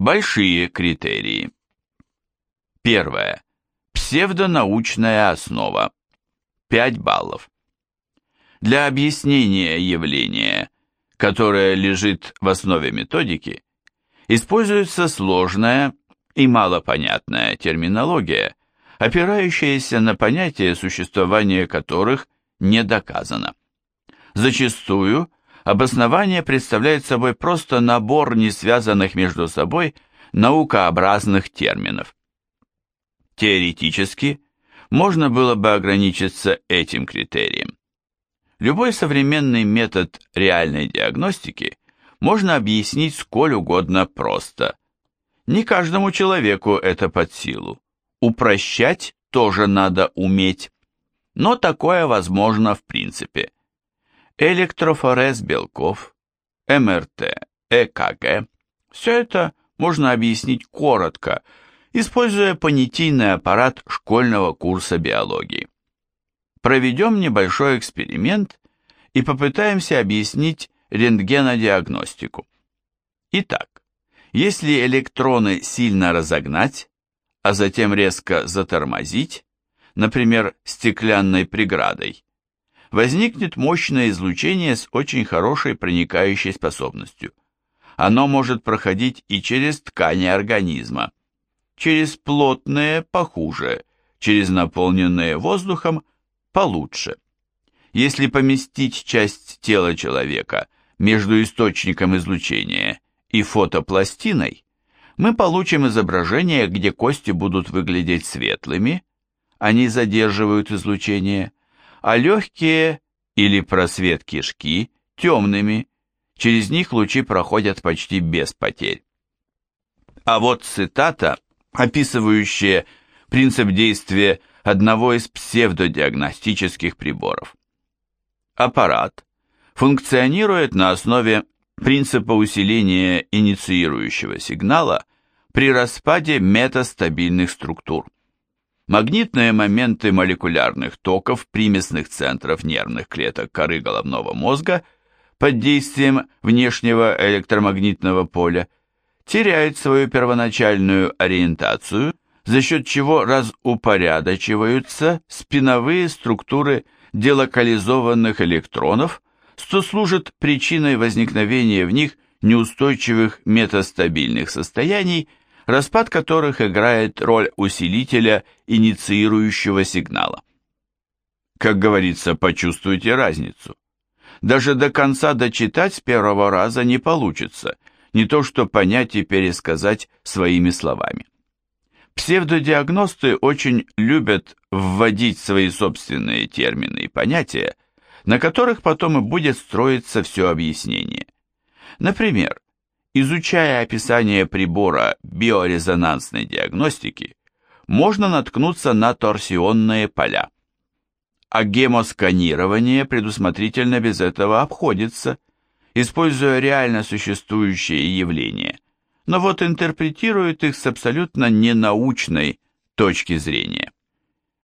Большие критерии. Первое. Псевдонаучная основа. 5 баллов. Для объяснения явления, которое лежит в основе методики, используется сложная и малопонятная терминология, опирающаяся на понятия, существование которых не доказано. Зачастую обоснование представляет собой просто набор не связанных между собой наукообразных терминов. Теоретически, можно было бы ограничиться этим критерием. Любой современный метод реальной диагностики можно объяснить сколь угодно просто. Не каждому человеку это под силу. Упрощать тоже надо уметь. Но такое возможно в принципе. Электрофорез белков, МРТ, ЭКГ – все это можно объяснить коротко, используя понятийный аппарат школьного курса биологии. Проведем небольшой эксперимент и попытаемся объяснить рентгенодиагностику. Итак, если электроны сильно разогнать, а затем резко затормозить, например, стеклянной преградой, возникнет мощное излучение с очень хорошей проникающей способностью. Оно может проходить и через ткани организма, через плотные похуже, через наполненные воздухом получше. Если поместить часть тела человека между источником излучения и фотопластиной, мы получим изображение, где кости будут выглядеть светлыми, они задерживают излучение, а легкие или просвет кишки темными, через них лучи проходят почти без потерь. А вот цитата, описывающая принцип действия одного из псевдодиагностических приборов. Аппарат функционирует на основе принципа усиления инициирующего сигнала при распаде метастабильных структур. Магнитные моменты молекулярных токов примесных центров нервных клеток коры головного мозга под действием внешнего электромагнитного поля теряют свою первоначальную ориентацию, за счет чего разупорядочиваются спиновые структуры делокализованных электронов, что служит причиной возникновения в них неустойчивых метастабильных состояний, распад которых играет роль усилителя инициирующего сигнала. Как говорится, почувствуйте разницу. Даже до конца дочитать с первого раза не получится, не то что понять и пересказать своими словами. Псевдодиагносты очень любят вводить свои собственные термины и понятия, на которых потом и будет строиться все объяснение. Например, изучая описание прибора биорезонансной диагностики, можно наткнуться на торсионные поля. А гемосканирование предусмотрительно без этого обходится, используя реально существующие явления, но вот интерпретирует их с абсолютно ненаучной точки зрения.